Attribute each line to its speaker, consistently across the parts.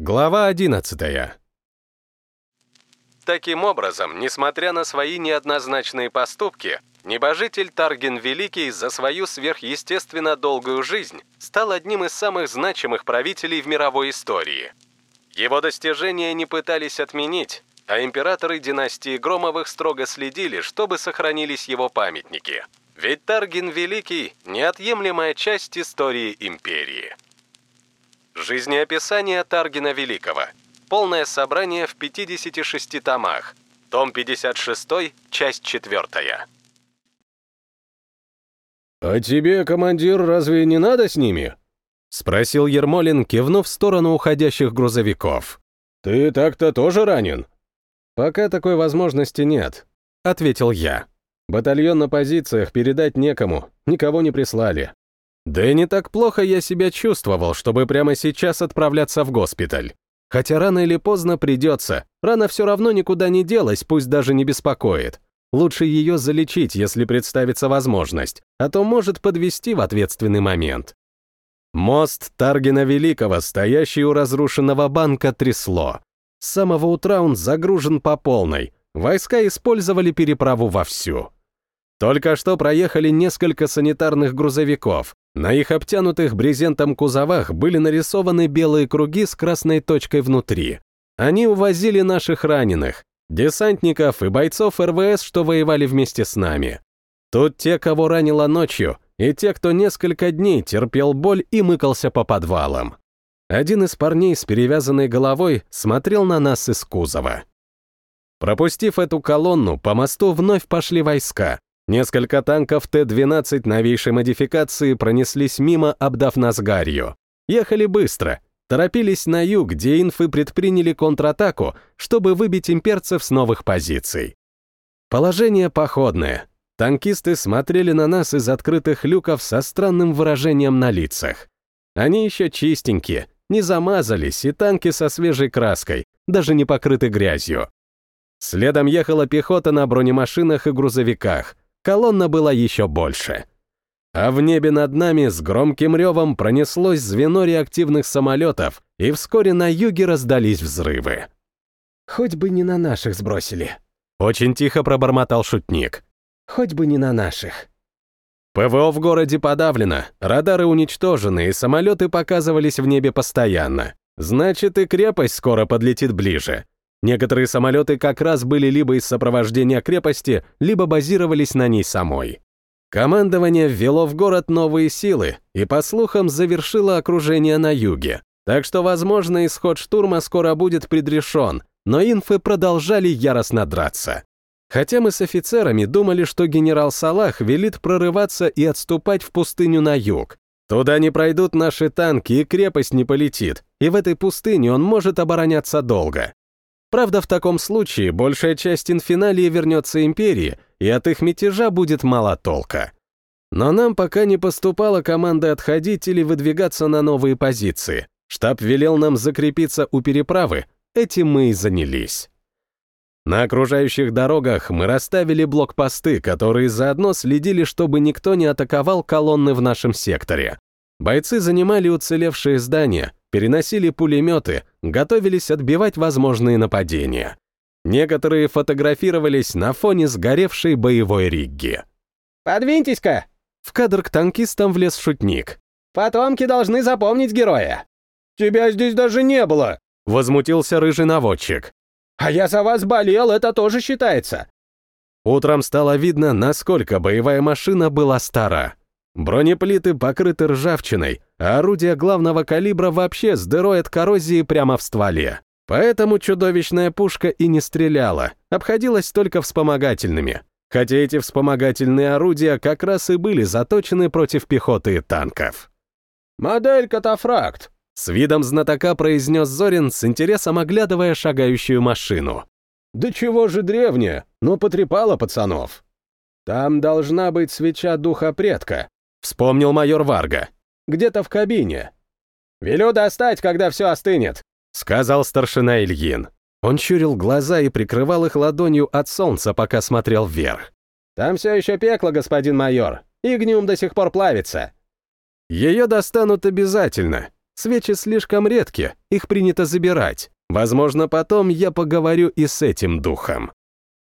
Speaker 1: Глава 11. Таким образом, несмотря на свои неоднозначные поступки, небожитель Тарген Великий за свою сверхъестественно долгую жизнь стал одним из самых значимых правителей в мировой истории. Его достижения не пытались отменить, а императоры династии Громовых строго следили, чтобы сохранились его памятники. Ведь Тарген Великий – неотъемлемая часть истории империи. Жизнеописание Таргина Великого. Полное собрание в 56 томах. Том 56, часть 4.
Speaker 2: «А тебе, командир, разве не надо с ними?»
Speaker 1: — спросил Ермолин, кивнув в сторону уходящих грузовиков.
Speaker 2: «Ты так-то тоже ранен?»
Speaker 1: «Пока такой возможности нет», — ответил я. «Батальон на позициях передать некому, никого не прислали. Да и не так плохо я себя чувствовал, чтобы прямо сейчас отправляться в госпиталь. Хотя рано или поздно придется, рана все равно никуда не делась, пусть даже не беспокоит. Лучше ее залечить, если представится возможность, а то может подвести в ответственный момент. Мост Таргина Великого, стоящий у разрушенного банка, трясло. С самого утра он загружен по полной. Войска использовали переправу вовсю. Только что проехали несколько санитарных грузовиков. На их обтянутых брезентом кузовах были нарисованы белые круги с красной точкой внутри. Они увозили наших раненых, десантников и бойцов РВС, что воевали вместе с нами. Тут те, кого ранило ночью, и те, кто несколько дней терпел боль и мыкался по подвалам. Один из парней с перевязанной головой смотрел на нас из кузова. Пропустив эту колонну, по мосту вновь пошли войска, Несколько танков Т-12 новейшей модификации пронеслись мимо, обдав нас гарью. Ехали быстро, торопились на юг, где инфы предприняли контратаку, чтобы выбить имперцев с новых позиций. Положение походное. Танкисты смотрели на нас из открытых люков со странным выражением на лицах. Они еще чистенькие, не замазались, и танки со свежей краской, даже не покрыты грязью. Следом ехала пехота на бронемашинах и грузовиках — колонна была еще больше. А в небе над нами с громким ревом пронеслось звено реактивных самолетов, и вскоре на юге раздались взрывы.
Speaker 3: «Хоть бы не на наших сбросили», —
Speaker 1: очень тихо пробормотал шутник.
Speaker 3: «Хоть бы не на наших».
Speaker 1: ПВО в городе подавлено, радары уничтожены, и самолеты показывались в небе постоянно. Значит, и крепость скоро подлетит ближе. Некоторые самолеты как раз были либо из сопровождения крепости, либо базировались на ней самой. Командование ввело в город новые силы и, по слухам, завершило окружение на юге. Так что, возможно, исход штурма скоро будет предрешен, но инфы продолжали яростно драться. Хотя мы с офицерами думали, что генерал Салах велит прорываться и отступать в пустыню на юг. Туда не пройдут наши танки, и крепость не полетит, и в этой пустыне он может обороняться долго. Правда, в таком случае большая часть инфиналии вернется империи, и от их мятежа будет мало толка. Но нам пока не поступала команда отходить или выдвигаться на новые позиции. Штаб велел нам закрепиться у переправы, этим мы и занялись. На окружающих дорогах мы расставили блокпосты, которые заодно следили, чтобы никто не атаковал колонны в нашем секторе. Бойцы занимали уцелевшие здания, переносили пулеметы, готовились отбивать возможные нападения. Некоторые фотографировались на фоне сгоревшей боевой ригги.
Speaker 3: «Подвиньтесь-ка!»
Speaker 1: В кадр к танкистам влез шутник.
Speaker 3: «Потомки должны запомнить героя!»
Speaker 2: «Тебя здесь даже не было!»
Speaker 1: Возмутился рыжий наводчик.
Speaker 3: «А я за вас болел, это тоже считается!»
Speaker 1: Утром стало видно, насколько боевая машина была стара. Бронеплиты покрыты ржавчиной, а орудия главного калибра вообще с дырой от коррозии прямо в стволе. Поэтому чудовищная пушка и не стреляла, обходилась только вспомогательными. Хотя эти вспомогательные орудия как раз и были заточены против пехоты и танков.
Speaker 2: «Модель катафракт», —
Speaker 1: с видом знатока произнес Зорин, с интересом оглядывая шагающую машину.
Speaker 2: «Да чего же древняя, но потрепала пацанов». «Там должна быть свеча духа предка», —
Speaker 1: вспомнил майор Варга.
Speaker 2: «Где-то в кабине».
Speaker 3: «Велю достать, когда все остынет», —
Speaker 1: сказал старшина Ильин. Он чурил глаза и прикрывал их ладонью от солнца, пока смотрел вверх.
Speaker 3: «Там все еще пекло, господин майор. Игниум до сих пор плавится».
Speaker 1: «Ее достанут обязательно», — Свечи слишком редки, их принято забирать. Возможно, потом я поговорю и с этим духом.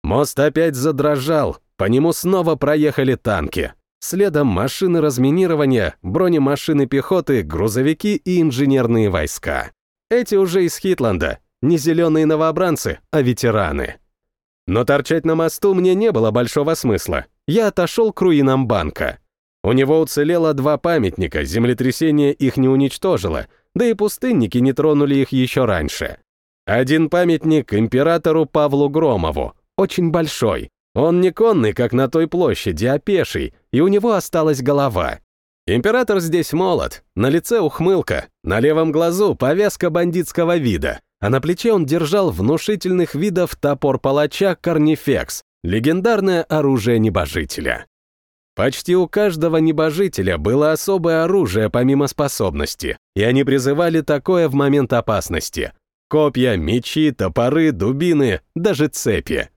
Speaker 1: Мост опять задрожал, по нему снова проехали танки. Следом машины разминирования, бронемашины пехоты, грузовики и инженерные войска. Эти уже из Хитланда, не зеленые новобранцы, а ветераны. Но торчать на мосту мне не было большого смысла. Я отошел к руинам банка. У него уцелело два памятника, землетрясение их не уничтожило, да и пустынники не тронули их еще раньше. Один памятник императору Павлу Громову, очень большой. Он не конный, как на той площади, а пеший, и у него осталась голова. Император здесь молод, на лице ухмылка, на левом глазу повязка бандитского вида, а на плече он держал внушительных видов топор палача Корнифекс, легендарное оружие небожителя. Почти у каждого небожителя было особое оружие помимо способности, и они призывали такое в момент опасности. Копья, мечи, топоры, дубины, даже цепи.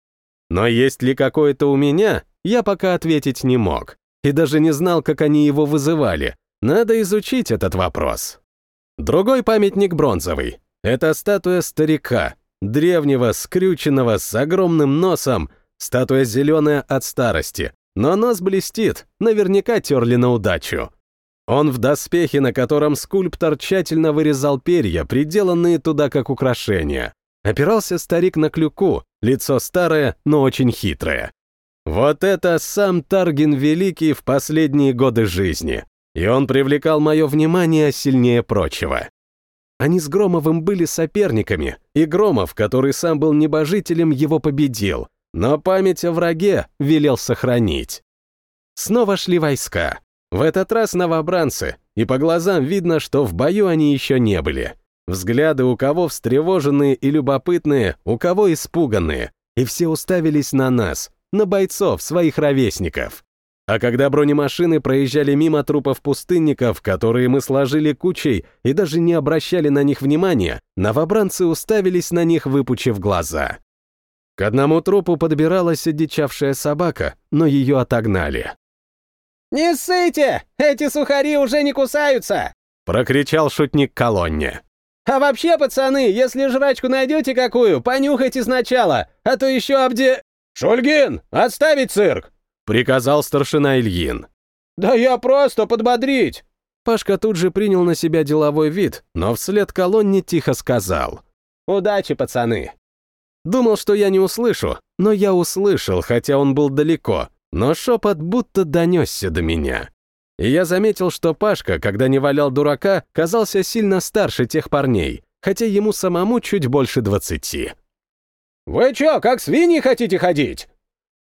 Speaker 1: Но есть ли какое-то у меня, я пока ответить не мог. И даже не знал, как они его вызывали. Надо изучить этот вопрос. Другой памятник бронзовый. Это статуя старика, древнего, скрюченного, с огромным носом, статуя зеленая от старости, но нос блестит, наверняка терли на удачу. Он в доспехе, на котором скульптор тщательно вырезал перья, приделанные туда как украшения. Опирался старик на клюку, лицо старое, но очень хитрое. Вот это сам Таргин Великий в последние годы жизни. И он привлекал мое внимание сильнее прочего. Они с Громовым были соперниками, и Громов, который сам был небожителем, его победил, но память о враге велел сохранить. Снова шли войска. В этот раз новобранцы, и по глазам видно, что в бою они еще не были. Взгляды у кого встревоженные и любопытные, у кого испуганные, и все уставились на нас, на бойцов, своих ровесников. А когда бронемашины проезжали мимо трупов пустынников, которые мы сложили кучей и даже не обращали на них внимания, новобранцы уставились на них, выпучив глаза. К одному трупу подбиралась одичавшая собака, но ее отогнали.
Speaker 3: «Не ссыте! Эти сухари уже не кусаются!»
Speaker 1: — прокричал шутник колонне.
Speaker 3: «А вообще, пацаны, если жрачку найдете какую, понюхайте сначала, а то еще обде...» «Шульгин, отставить цирк!»
Speaker 1: приказал старшина Ильин.
Speaker 3: «Да я просто подбодрить!»
Speaker 1: Пашка тут же принял на себя деловой вид, но вслед колонне тихо сказал.
Speaker 3: «Удачи, пацаны!»
Speaker 1: Думал, что я не услышу, но я услышал, хотя он был далеко, но шепот будто донесся до меня. И я заметил, что Пашка, когда не валял дурака, казался сильно старше тех парней, хотя ему самому чуть больше двадцати.
Speaker 3: «Вы чё, как свиньи хотите ходить?»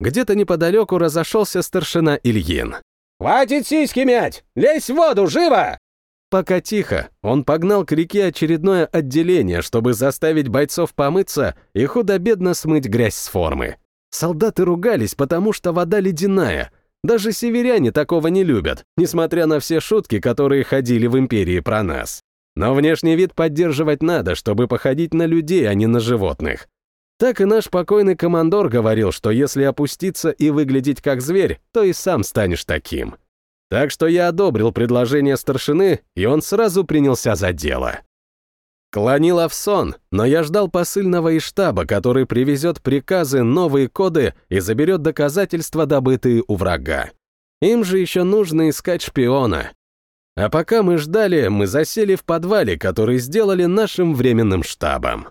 Speaker 1: Где-то неподалеку разошелся старшина Ильин.
Speaker 3: «Хватит сиськи мять! Лезь в воду, живо!»
Speaker 1: Пока тихо, он погнал к реке очередное отделение, чтобы заставить бойцов помыться и худо-бедно смыть грязь с формы. Солдаты ругались, потому что вода ледяная. Даже северяне такого не любят, несмотря на все шутки, которые ходили в империи про нас. Но внешний вид поддерживать надо, чтобы походить на людей, а не на животных. Так и наш покойный командор говорил, что если опуститься и выглядеть как зверь, то и сам станешь таким. Так что я одобрил предложение старшины, и он сразу принялся за дело. Клонило в сон, но я ждал посыльного из штаба, который привезет приказы, новые коды и заберет доказательства, добытые у врага. Им же еще нужно искать шпиона. А пока мы ждали, мы засели в подвале, который сделали нашим временным штабом.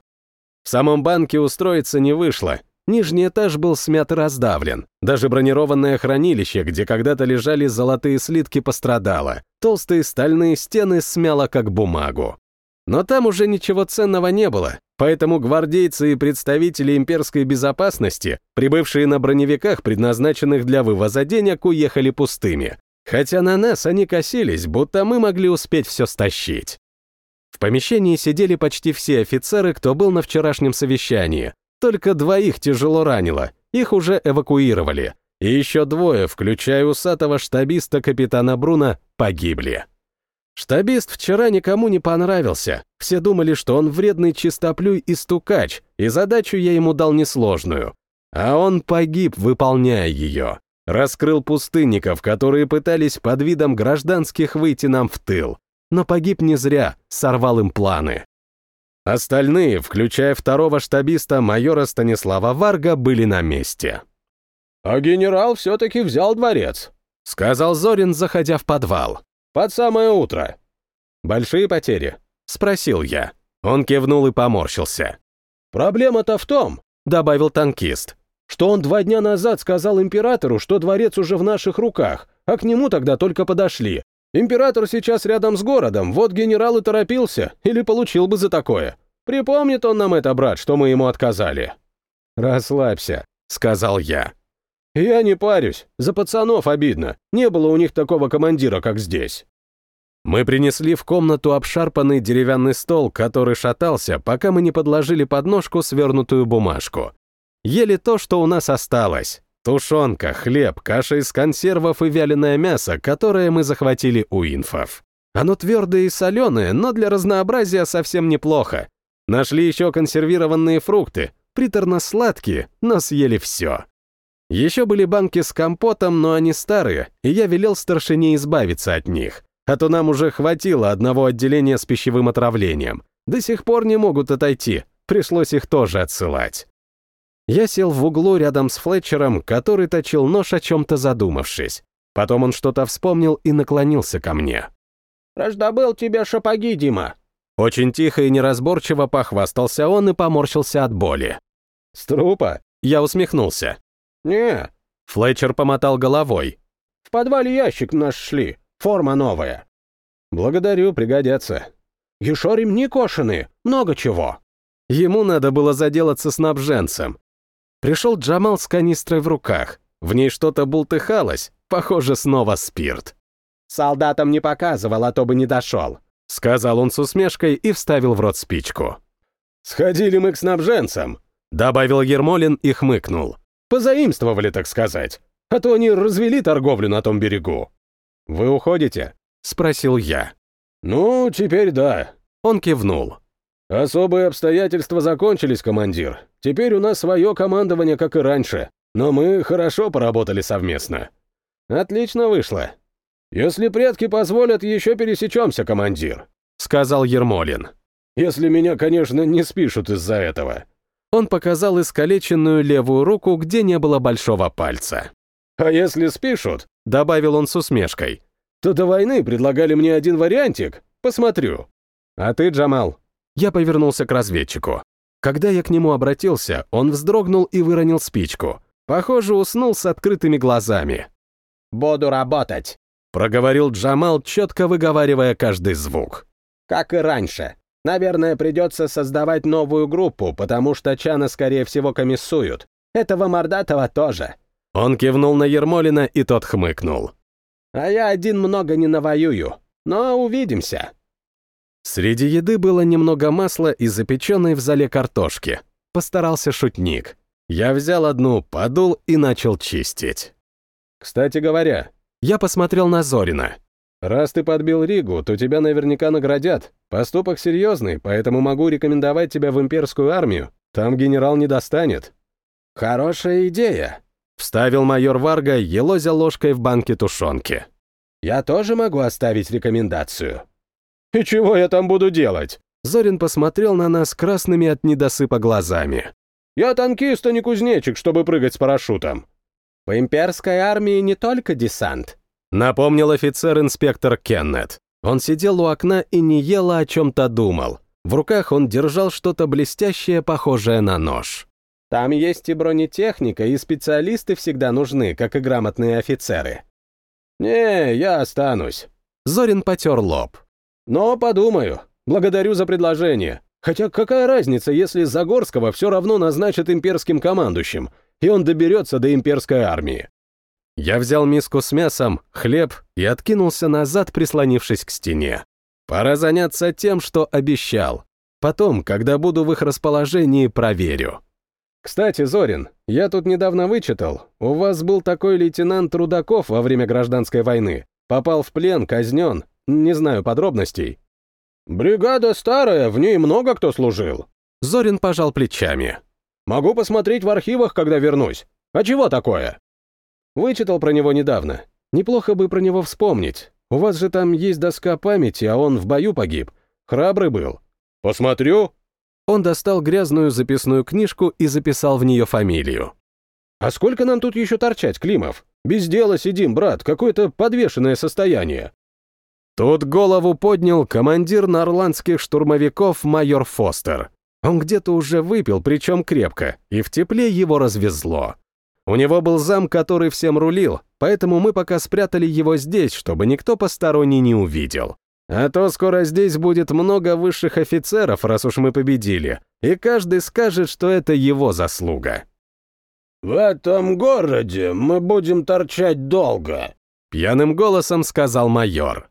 Speaker 1: В самом банке устроиться не вышло. Нижний этаж был смят и раздавлен. Даже бронированное хранилище, где когда-то лежали золотые слитки, пострадало. Толстые стальные стены смяло как бумагу. Но там уже ничего ценного не было, поэтому гвардейцы и представители имперской безопасности, прибывшие на броневиках, предназначенных для вывоза денег, уехали пустыми. Хотя на нас они косились, будто мы могли успеть все стащить. В помещении сидели почти все офицеры, кто был на вчерашнем совещании. Только двоих тяжело ранило, их уже эвакуировали. И еще двое, включая усатого штабиста капитана Бруна, погибли. Штабист вчера никому не понравился. Все думали, что он вредный чистоплюй и стукач, и задачу я ему дал несложную. А он погиб, выполняя ее. Раскрыл пустынников, которые пытались под видом гражданских выйти нам в тыл. но погиб не зря, сорвал им планы. Остальные, включая второго штабиста майора Станислава Варга, были на месте.
Speaker 2: «А генерал все-таки взял дворец», —
Speaker 1: сказал Зорин, заходя в подвал.
Speaker 2: «Под самое утро».
Speaker 1: «Большие потери?» — спросил я. Он кивнул и поморщился.
Speaker 2: «Проблема-то в том», — добавил танкист, «что он два дня назад сказал императору, что дворец уже в наших руках, а к нему тогда только подошли. Император сейчас рядом с городом, вот генерал и торопился, или получил бы за такое. Припомнит он нам это, брат, что мы ему отказали».
Speaker 1: «Расслабься», — сказал я.
Speaker 2: «Я не парюсь, за пацанов обидно, не было у них такого командира, как здесь».
Speaker 1: Мы принесли в комнату обшарпанный деревянный стол, который шатался, пока мы не подложили под ножку свернутую бумажку. Ели то, что у нас осталось. Тушенка, хлеб, каша из консервов и вяленое мясо, которое мы захватили у инфов. Оно твердое и соленое, но для разнообразия совсем неплохо. Нашли еще консервированные фрукты, приторно-сладкие, но съели все. Еще были банки с компотом, но они старые, и я велел старшине избавиться от них а то нам уже хватило одного отделения с пищевым отравлением. До сих пор не могут отойти, пришлось их тоже отсылать. Я сел в углу рядом с Флетчером, который точил нож, о чем-то задумавшись. Потом он что-то вспомнил и наклонился ко мне.
Speaker 3: «Раздобыл тебе шапоги, Дима!»
Speaker 1: Очень тихо и неразборчиво похвастался он и поморщился от боли.
Speaker 2: «С трупа?»
Speaker 1: Я усмехнулся.
Speaker 3: «Не».
Speaker 1: Флетчер помотал головой.
Speaker 3: «В подвале ящик наш шли. Форма новая».
Speaker 2: «Благодарю, пригодятся».
Speaker 3: «Еще ремни кошеные, много чего».
Speaker 1: Ему надо было заделаться снабженцем. Пришел Джамал с канистрой в руках. В ней что-то бултыхалось, похоже, снова спирт.
Speaker 3: «Солдатам не показывал, а то бы не дошел», —
Speaker 1: сказал он с усмешкой и вставил в рот спичку.
Speaker 2: «Сходили мы к снабженцам», —
Speaker 1: добавил Ермолин и хмыкнул.
Speaker 2: «Позаимствовали, так сказать, а то они развели торговлю на том берегу».
Speaker 1: «Вы уходите?» — спросил я.
Speaker 2: «Ну, теперь да».
Speaker 1: Он кивнул.
Speaker 2: «Особые обстоятельства закончились, командир. Теперь у нас свое командование, как и раньше. Но мы хорошо поработали совместно».
Speaker 1: «Отлично вышло».
Speaker 2: «Если предки позволят, еще пересечемся, командир», —
Speaker 1: сказал Ермолин.
Speaker 2: «Если меня, конечно, не спишут из-за этого».
Speaker 1: Он показал искалеченную левую руку, где не было большого пальца.
Speaker 2: «А если спишут,
Speaker 1: добавил он с усмешкой.
Speaker 2: «То до войны предлагали мне один вариантик. Посмотрю».
Speaker 1: «А ты, Джамал?» Я повернулся к разведчику. Когда я к нему обратился, он вздрогнул и выронил спичку. Похоже, уснул с открытыми глазами.
Speaker 3: «Буду работать», —
Speaker 1: проговорил Джамал, четко выговаривая каждый звук.
Speaker 3: «Как и раньше. Наверное, придется создавать новую группу, потому что Чана, скорее всего, комиссуют. Этого Мордатова тоже.
Speaker 1: Он кивнул на Ермолина, и тот хмыкнул.
Speaker 3: «А я один много не навоюю, но увидимся».
Speaker 1: Среди еды было немного масла и запеченной в зале картошки. Постарался шутник. Я взял одну, подул и начал чистить.
Speaker 2: «Кстати говоря,
Speaker 1: я посмотрел на Зорина.
Speaker 2: Раз ты подбил Ригу, то тебя наверняка наградят. Поступок серьезный, поэтому могу рекомендовать тебя в имперскую армию. Там генерал не достанет».
Speaker 3: «Хорошая идея»,
Speaker 1: Вставил майор Варга, елозя ложкой в банке тушенки.
Speaker 3: «Я тоже могу оставить рекомендацию».
Speaker 2: «И чего я там буду делать?»
Speaker 1: Зорин посмотрел на нас красными от недосыпа глазами.
Speaker 2: «Я танкист, а не кузнечик, чтобы прыгать с парашютом».
Speaker 3: «В имперской армии не только десант»,
Speaker 1: напомнил офицер-инспектор Кеннет. Он сидел у окна и не ел, а о чем-то думал. В руках он держал что-то блестящее, похожее на нож.
Speaker 3: Там есть и бронетехника, и специалисты всегда нужны, как и грамотные офицеры.
Speaker 2: Не, я останусь.
Speaker 1: Зорин потер лоб.
Speaker 2: Но подумаю. Благодарю за предложение. Хотя какая разница, если Загорского все равно назначат имперским командующим, и он доберется до имперской армии.
Speaker 1: Я взял миску с мясом, хлеб и откинулся назад, прислонившись к стене. Пора заняться тем, что обещал. Потом, когда буду в их расположении, проверю.
Speaker 2: Кстати, Зорин, я тут недавно вычитал, у вас был такой лейтенант Трудаков во время гражданской войны. Попал в плен, казнен, не знаю подробностей. Бригада старая, в ней много кто служил.
Speaker 1: Зорин пожал плечами.
Speaker 2: Могу посмотреть в архивах, когда вернусь. А чего такое?
Speaker 1: Вычитал про него недавно. Неплохо бы про него вспомнить.
Speaker 2: У вас же там есть доска памяти, а он в бою погиб. Храбрый был. Посмотрю. Он достал грязную записную книжку и записал в нее фамилию. А сколько нам тут еще торчать, Климов? Без дела сидим, брат, какое-то подвешенное состояние. Тут голову поднял командир норландских штурмовиков майор Фостер. Он где-то уже выпил, причем крепко, и в тепле его развезло. У него был зам, который всем рулил, поэтому мы пока спрятали его здесь, чтобы никто посторонний не увидел. А то скоро здесь будет много высших офицеров, раз уж мы победили, и каждый скажет, что это его заслуга.
Speaker 3: «В этом городе мы будем торчать долго», —
Speaker 2: пьяным голосом сказал майор.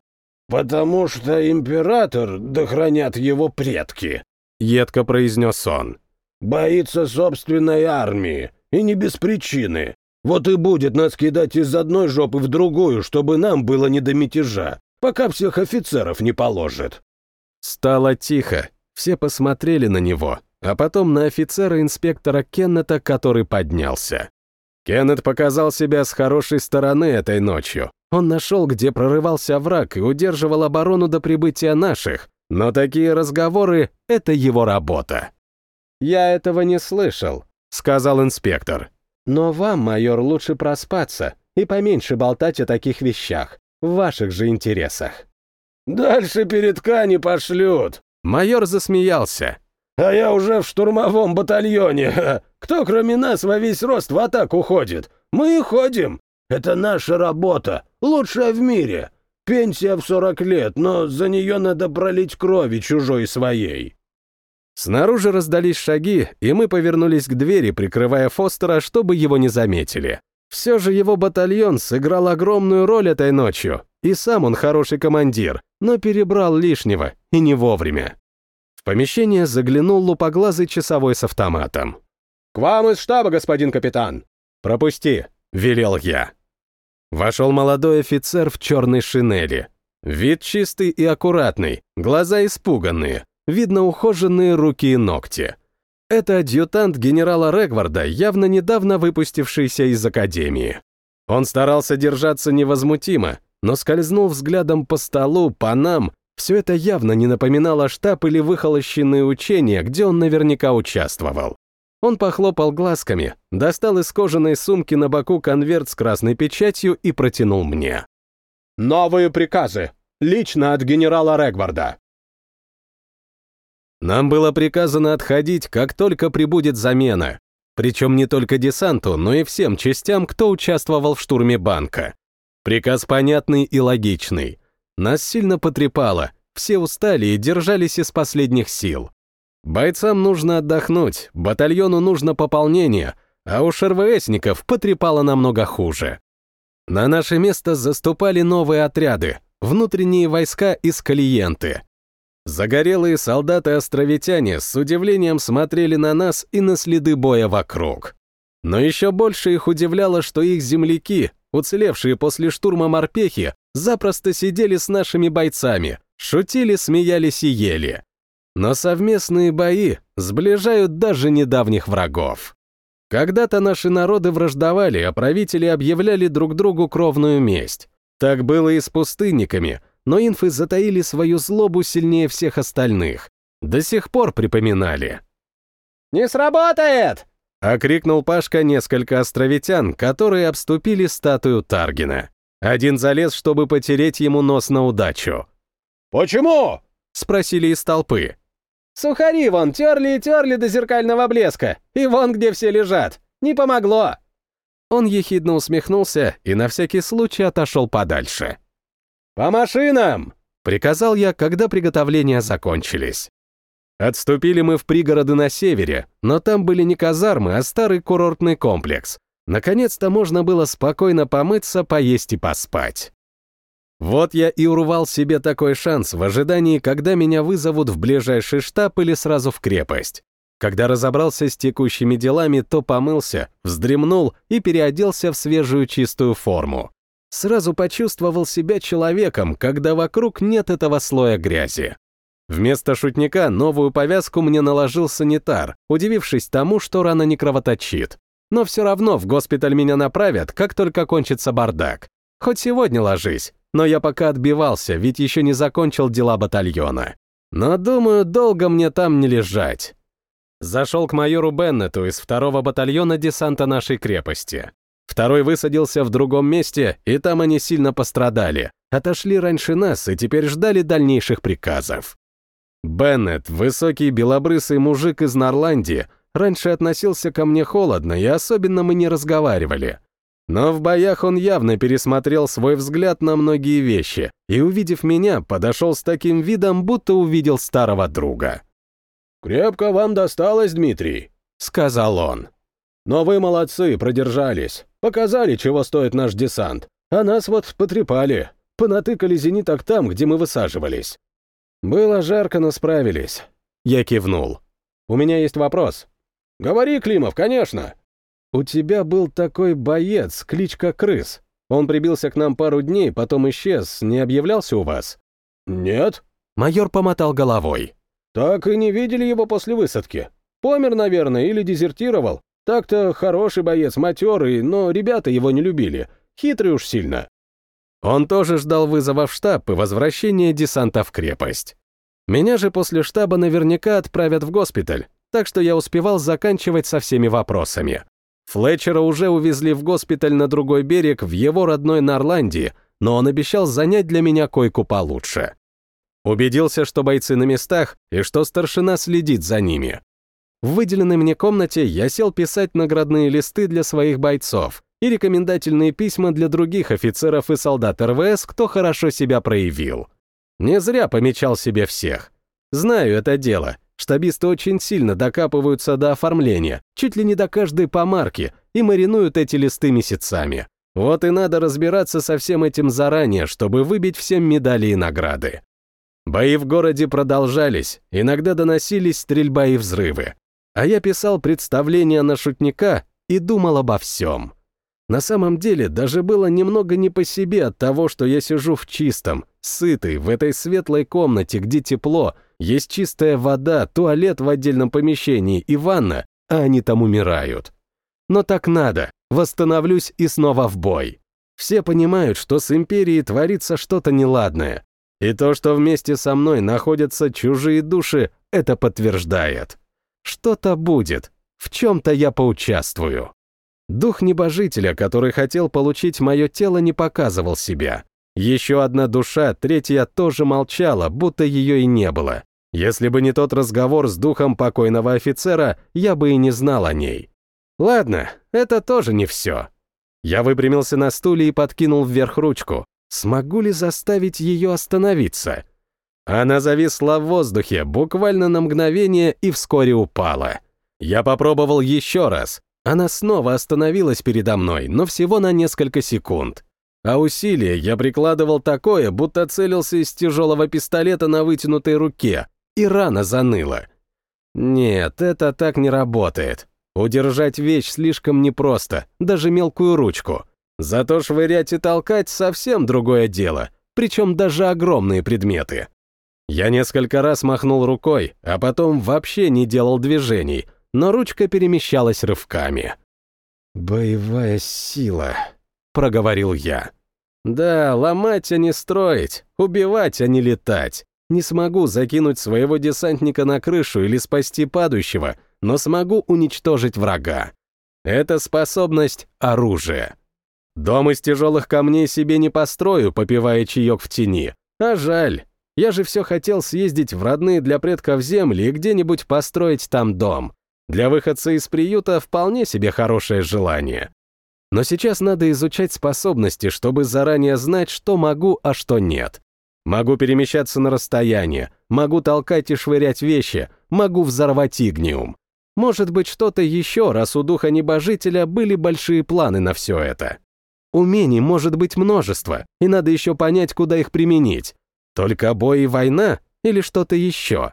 Speaker 3: «Потому что император, да хранят его предки», —
Speaker 2: едко произнес он.
Speaker 3: «Боится собственной армии, и не без причины. Вот и будет нас кидать из одной жопы в другую, чтобы нам было не до мятежа, пока всех офицеров не положит».
Speaker 2: Стало тихо, все посмотрели на него, а потом на офицера-инспектора Кеннета, который поднялся. Кеннет показал себя с хорошей стороны этой ночью. Он нашел, где прорывался враг и удерживал оборону до прибытия наших, но такие разговоры — это его работа. «Я этого не слышал», — сказал инспектор. «Но вам, майор, лучше проспаться и поменьше болтать о таких вещах, в ваших же интересах».
Speaker 3: «Дальше передка не пошлют», —
Speaker 2: майор засмеялся.
Speaker 3: А я уже в штурмовом батальоне. Кто кроме нас во весь рост в атаку ходит? Мы и ходим. Это наша работа, лучшая в мире. Пенсия в 40 лет, но за нее надо пролить крови чужой своей».
Speaker 2: Снаружи раздались шаги, и мы повернулись к двери, прикрывая Фостера, чтобы его не заметили. Все же его батальон сыграл огромную роль этой ночью, и сам он хороший командир, но перебрал лишнего, и не вовремя помещение заглянул лупоглазый часовой с автоматом. «К вам из штаба, господин капитан!» «Пропусти!» — велел я. Вошел молодой офицер в черной шинели. Вид чистый и аккуратный, глаза испуганные, видно ухоженные руки и ногти. Это адъютант генерала Регварда, явно недавно выпустившийся из академии. Он старался держаться невозмутимо, но скользнул взглядом по столу, по нам все это явно не напоминало штаб или выхолощенные учения, где он наверняка участвовал. Он похлопал глазками, достал из кожаной сумки на боку конверт с красной печатью и протянул мне. «Новые приказы! Лично от генерала Регварда!» Нам было приказано отходить, как только прибудет замена. Причем не только десанту, но и всем частям, кто участвовал в штурме банка. Приказ понятный и логичный. Нас сильно потрепало, все устали и держались из последних сил. Бойцам нужно отдохнуть, батальону нужно пополнение, а у РВСников потрепало намного хуже. На наше место заступали новые отряды, внутренние войска из Калиенты. Загорелые солдаты-островитяне с удивлением смотрели на нас и на следы боя вокруг. Но еще больше их удивляло, что их земляки, уцелевшие после штурма морпехи, запросто сидели с нашими бойцами, шутили, смеялись и ели. Но совместные бои сближают даже недавних врагов. Когда-то наши народы враждовали, а правители объявляли друг другу кровную месть. Так было и с пустынниками, но инфы затаили свою злобу сильнее всех остальных. До сих пор припоминали.
Speaker 4: «Не сработает!»
Speaker 2: — окрикнул Пашка несколько островитян, которые обступили статую Таргина. Один залез, чтобы потереть ему нос на удачу.
Speaker 1: «Почему?»
Speaker 2: — спросили из толпы.
Speaker 4: «Сухари вон терли и терли до зеркального блеска, и вон где все лежат. Не помогло!»
Speaker 2: Он ехидно усмехнулся и на всякий случай отошел подальше.
Speaker 1: «По машинам!»
Speaker 2: — приказал я, когда приготовления закончились. Отступили мы в пригороды на севере, но там были не казармы, а старый курортный комплекс. Наконец-то можно было спокойно помыться, поесть и поспать. Вот я и урвал себе такой шанс в ожидании, когда меня вызовут в ближайший штаб или сразу в крепость. Когда разобрался с текущими делами, то помылся, вздремнул и переоделся в свежую чистую форму. Сразу почувствовал себя человеком, когда вокруг нет этого слоя грязи. Вместо шутника новую повязку мне наложил санитар, удивившись тому, что рана не кровоточит. Но все равно в госпиталь меня направят, как только кончится бардак. Хоть сегодня ложись,
Speaker 1: но я пока отбивался, ведь еще не закончил дела батальона. Но, думаю, долго мне там не лежать. Зашел к майору Беннету из второго батальона десанта нашей крепости. Второй высадился в другом месте, и там они сильно пострадали. Отошли раньше нас и теперь ждали дальнейших приказов. Беннет, высокий белобрысый мужик из Норландии, раньше относился ко мне холодно, и особенно мы не разговаривали. Но в боях он явно пересмотрел свой взгляд на многие вещи и, увидев меня, подошел с таким видом, будто увидел старого друга.
Speaker 3: «Крепко вам досталось, Дмитрий», — сказал он. «Но вы молодцы, продержались, показали, чего стоит наш десант, а нас вот потрепали, понатыкали зениток там, где мы высаживались».
Speaker 1: «Было жарко, но справились». Я кивнул. «У меня есть вопрос».
Speaker 3: «Говори, Климов, конечно».
Speaker 1: «У тебя был такой боец, кличка Крыс. Он прибился к нам пару дней, потом исчез, не объявлялся у вас?»
Speaker 3: «Нет».
Speaker 1: Майор помотал головой.
Speaker 3: «Так и не видели его после высадки. Помер, наверное, или дезертировал. Так-то хороший боец, матерый, но ребята его не любили. Хитрый уж сильно».
Speaker 1: Он тоже ждал вызова в штаб и возвращения десанта в крепость. Меня же после штаба наверняка отправят в госпиталь, так что я успевал заканчивать со всеми вопросами. Флетчера уже увезли в госпиталь на другой берег в его родной Норландии, но он обещал занять для меня койку получше. Убедился, что бойцы на местах и что старшина следит за ними. В выделенной мне комнате я сел писать наградные листы для своих бойцов и рекомендательные письма для других офицеров и солдат РВС, кто хорошо себя проявил. Не зря помечал себе всех. Знаю это дело — Штабисты очень сильно докапываются до оформления, чуть ли не до каждой помарки, и маринуют эти листы месяцами. Вот и надо разбираться со всем этим заранее, чтобы выбить всем медали и награды. Бои в городе продолжались, иногда доносились стрельба и взрывы. А я писал представление на шутника и думал обо всем. На самом деле даже было немного не по себе от того, что я сижу в чистом, сытый, в этой светлой комнате, где тепло, есть чистая вода, туалет в отдельном помещении и ванна, а они там умирают. Но так надо, восстановлюсь и снова в бой. Все понимают, что с Империей творится что-то неладное. И то, что вместе со мной находятся чужие души, это подтверждает. Что-то будет, в чем-то я поучаствую. Дух небожителя, который хотел получить мое тело, не показывал себя. Еще одна душа, третья, тоже молчала, будто ее и не было. Если бы не тот разговор с духом покойного офицера, я бы и не знал о ней. Ладно, это тоже не все. Я выпрямился на стуле и подкинул вверх ручку. Смогу ли заставить ее остановиться? Она зависла в воздухе буквально на мгновение и вскоре упала. Я попробовал еще раз. Она снова остановилась передо мной, но всего на несколько секунд. А усилие я прикладывал такое, будто целился из тяжелого пистолета на вытянутой руке, и рана заныла. Нет, это так не работает. Удержать вещь слишком непросто, даже мелкую ручку. Зато швырять и толкать совсем другое дело, причем даже огромные предметы. Я несколько раз махнул рукой, а потом вообще не делал движений, но ручка перемещалась рывками. «Боевая сила», — проговорил я. «Да, ломать, а не строить, убивать, а не летать. Не смогу закинуть своего десантника на крышу или спасти падающего, но смогу уничтожить врага. Это способность — оружие. Дом из тяжелых камней себе не построю, попивая чаек в тени. А жаль. Я же все хотел съездить в родные для предков земли и где-нибудь построить там дом. Для выходца из приюта вполне себе хорошее желание. Но сейчас надо изучать способности, чтобы заранее знать, что могу, а что нет. Могу перемещаться на расстояние, могу толкать и швырять вещи, могу взорвать игниум. Может быть, что-то еще, раз у духа небожителя были большие планы на все это. Умений может быть множество, и надо еще понять, куда их применить. Только бой и война или что-то еще?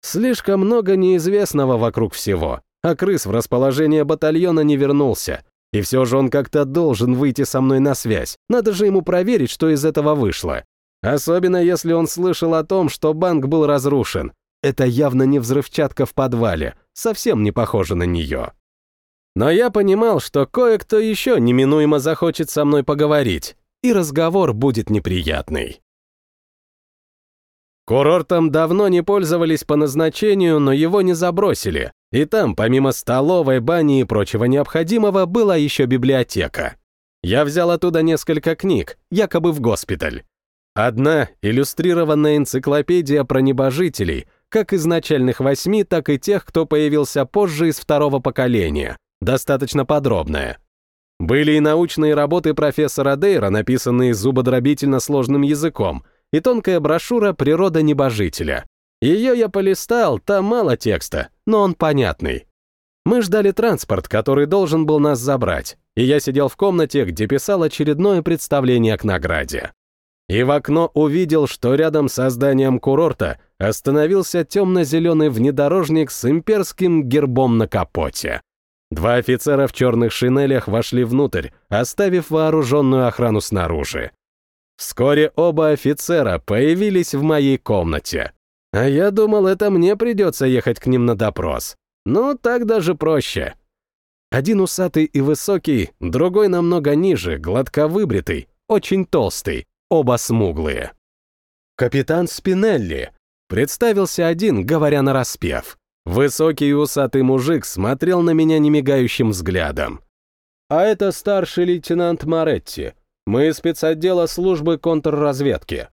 Speaker 1: Слишком много неизвестного вокруг всего, а крыс в расположение батальона не вернулся. И все же он как-то должен выйти со мной на связь. Надо же ему проверить, что из этого вышло. Особенно если он слышал о том, что банк был разрушен. Это явно не взрывчатка в подвале, совсем не похоже на нее. Но я понимал, что кое-кто еще неминуемо захочет со мной поговорить, и разговор будет неприятный. Курортом давно не пользовались по назначению, но его не забросили, и там, помимо столовой, бани и прочего необходимого, была еще библиотека. Я взял оттуда несколько книг, якобы в госпиталь. Одна — иллюстрированная энциклопедия про небожителей, как изначальных восьми, так и тех, кто появился позже из второго поколения, достаточно подробная. Были и научные работы профессора Дейра, написанные зубодробительно сложным языком, и тонкая брошюра «Природа небожителя». Ее я полистал, там мало текста, но он понятный. Мы ждали транспорт, который должен был нас забрать, и я сидел в комнате, где писал очередное представление к награде. И в окно увидел, что рядом с зданием курорта остановился темно-зеленый внедорожник с имперским гербом на капоте. Два офицера в черных шинелях вошли внутрь, оставив вооруженную охрану снаружи. Вскоре оба офицера появились в моей комнате. А я думал, это мне придется ехать к ним на допрос. Ну, так даже проще. Один усатый и высокий, другой намного ниже, гладко выбритый, очень толстый, оба смуглые. «Капитан Спинелли», — представился один, говоря нараспев. Высокий и усатый мужик смотрел на меня немигающим взглядом. «А это старший лейтенант Моретти. Мы из спецотдела службы контрразведки».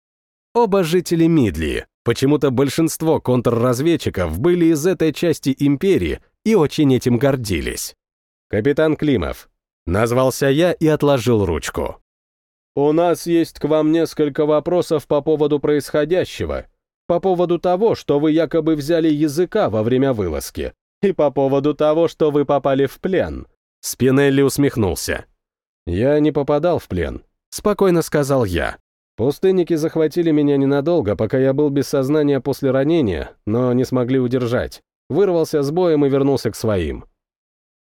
Speaker 1: Оба жители Мидли. Почему-то большинство контрразведчиков были из этой части империи и очень этим гордились. «Капитан Климов». Назвался я и отложил ручку. «У нас есть к вам несколько вопросов по поводу происходящего, по поводу того, что вы якобы взяли языка во время вылазки, и по поводу того, что вы попали в плен». Спинелли усмехнулся. «Я не попадал в плен», — спокойно сказал я. «Пустынники захватили меня ненадолго, пока я был без сознания после ранения, но не смогли удержать. Вырвался с боем и вернулся к своим.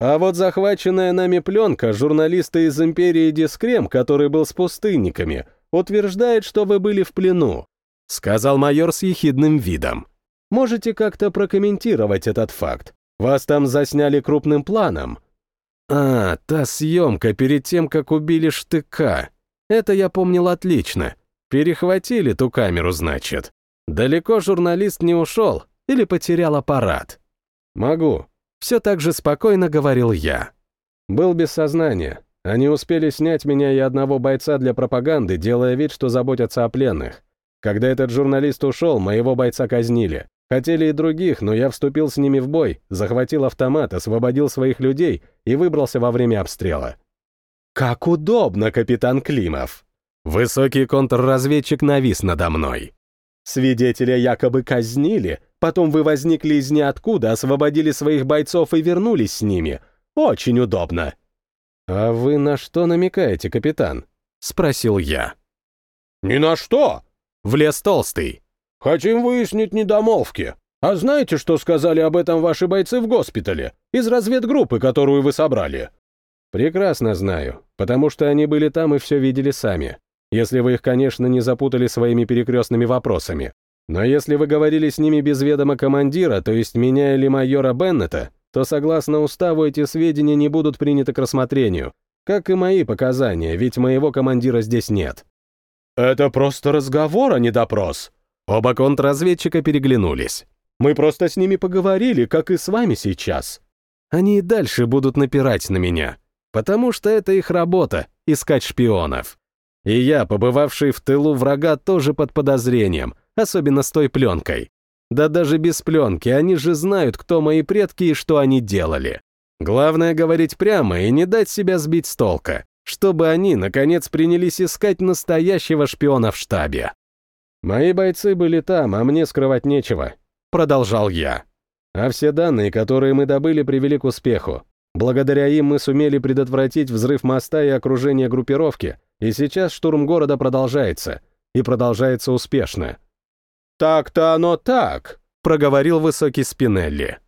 Speaker 1: А вот захваченная нами пленка журналиста из Империи Дискрем, который был с пустынниками, утверждает, что вы были в плену», — сказал майор с ехидным видом. «Можете как-то прокомментировать этот факт? Вас там засняли крупным планом?» «А, та съемка перед тем, как убили штыка. Это я помнил отлично. Перехватили ту камеру, значит. Далеко журналист не ушел или потерял аппарат?» «Могу», все так же спокойно говорил я. Был без сознания. Они успели снять меня и одного бойца для пропаганды, делая вид, что заботятся о пленных. Когда этот журналист ушел, моего бойца казнили. Хотели и других, но я вступил с ними в бой, захватил автомат, освободил своих людей и выбрался во время обстрела. «Как удобно, капитан Климов!» Высокий контрразведчик навис надо мной. Свидетеля якобы казнили, потом вы возникли из ниоткуда, освободили своих бойцов и вернулись с ними. Очень удобно». «А вы на что намекаете, капитан?» — спросил я.
Speaker 3: «Ни на что!»
Speaker 1: — влез Толстый.
Speaker 3: «Хотим выяснить недомолвки. А знаете, что сказали об этом ваши бойцы в госпитале? Из разведгруппы, которую вы собрали?»
Speaker 1: «Прекрасно знаю, потому что они были там и все видели сами. Если вы их, конечно, не запутали своими перекрестными вопросами. Но если вы говорили с ними без ведома командира, то есть меня или майора Беннета, то согласно уставу эти сведения не будут приняты к рассмотрению, как и мои показания, ведь моего командира здесь нет.
Speaker 3: Это просто разговор, а не допрос.
Speaker 1: Оба контрразведчика переглянулись.
Speaker 3: Мы просто с ними поговорили, как и с вами сейчас.
Speaker 1: Они и дальше будут напирать на меня, потому что это их работа — искать шпионов. И я, побывавший в тылу врага, тоже под подозрением, особенно с той пленкой. Да даже без пленки, они же знают, кто мои предки и что они делали. Главное говорить прямо и не дать себя сбить с толка, чтобы они, наконец, принялись искать настоящего шпиона в штабе. «Мои бойцы были там, а мне скрывать нечего», — продолжал я. «А все данные, которые мы добыли, привели к успеху. Благодаря им мы сумели предотвратить взрыв моста и окружение группировки, и сейчас штурм города продолжается. И продолжается успешно.
Speaker 3: «Так-то оно так», — проговорил высокий Спинелли.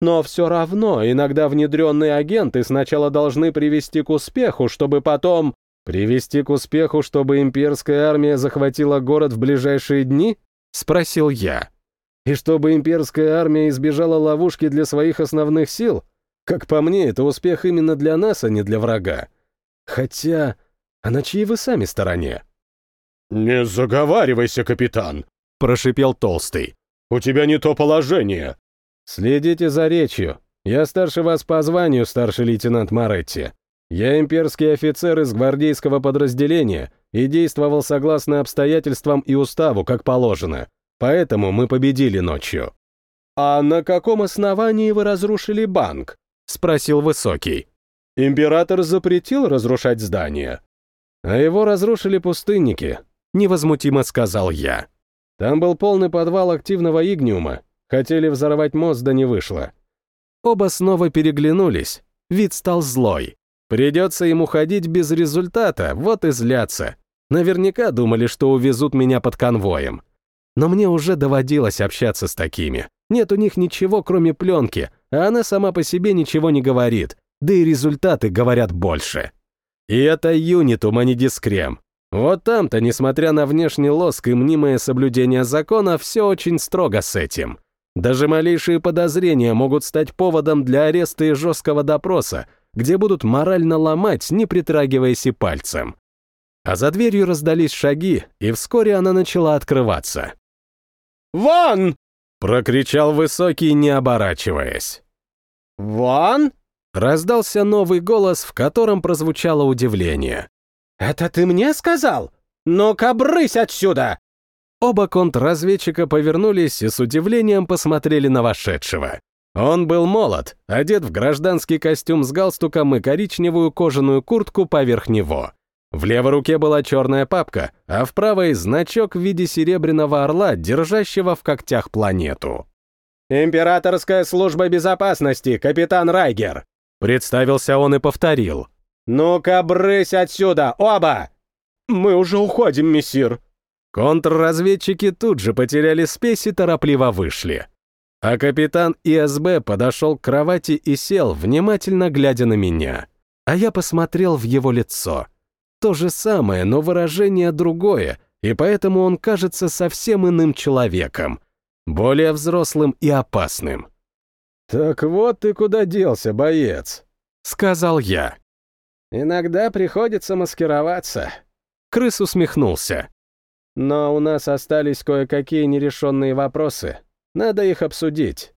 Speaker 3: «Но все равно иногда внедренные агенты сначала должны привести к успеху, чтобы потом...»
Speaker 1: «Привести к успеху, чтобы имперская армия захватила город в ближайшие дни?» — спросил я. «И чтобы имперская армия избежала ловушки для своих основных сил? Как по мне, это успех именно для нас, а не для врага. Хотя...
Speaker 2: А на чьей вы сами стороне?»
Speaker 3: «Не заговаривайся, капитан», — прошипел Толстый. «У тебя не то положение».
Speaker 2: «Следите за речью. Я старше вас по званию, старший лейтенант Маретти. Я имперский офицер из гвардейского подразделения и действовал согласно обстоятельствам и уставу, как положено. Поэтому мы победили ночью». «А на каком основании вы разрушили банк?» — спросил Высокий. «Император запретил разрушать здание». «А его разрушили пустынники», — невозмутимо сказал я. «Там был полный подвал активного игниума. Хотели взорвать мост, да не вышло». Оба снова переглянулись. Вид стал злой. Придется ему ходить без результата, вот и злятся. Наверняка думали, что увезут меня под конвоем. Но мне уже доводилось общаться с такими. Нет у них ничего, кроме пленки, а она сама по себе ничего не говорит, да и результаты говорят больше. И это юнитум, а не. Вот там-то, несмотря на внешний лоск и мнимое соблюдение закона, все очень строго с этим. Даже малейшие подозрения могут стать поводом для ареста и жесткого допроса, где будут морально ломать, не притрагиваясь и пальцем. А за дверью раздались шаги, и вскоре она начала открываться.
Speaker 4: «Вон!»
Speaker 2: — прокричал Высокий, не оборачиваясь.
Speaker 4: «Вон?»
Speaker 2: — раздался новый голос, в котором прозвучало удивление.
Speaker 4: «Это ты мне сказал? Ну-ка, брысь отсюда!»
Speaker 2: Оба контрразведчика повернулись и с удивлением посмотрели на вошедшего. Он был молод, одет в гражданский костюм с галстуком и коричневую кожаную куртку поверх него. В левой руке была черная папка, а в правой — значок в виде серебряного орла, держащего в когтях планету.
Speaker 4: «Императорская служба безопасности, капитан Райгер!»
Speaker 2: Представился он и повторил.
Speaker 4: «Ну-ка, брысь отсюда, оба!» «Мы уже уходим, мессир!»
Speaker 2: Контрразведчики тут же потеряли спесь и торопливо вышли. А капитан ИСБ подошел к кровати и сел, внимательно глядя на меня. А я посмотрел в его лицо. То же самое, но выражение другое, и поэтому он кажется совсем иным человеком. Более взрослым и опасным.
Speaker 1: «Так вот ты куда делся, боец», —
Speaker 2: сказал я.
Speaker 1: «Иногда приходится маскироваться».
Speaker 2: Крыс усмехнулся.
Speaker 1: «Но у нас остались кое-какие нерешенные вопросы. Надо их обсудить.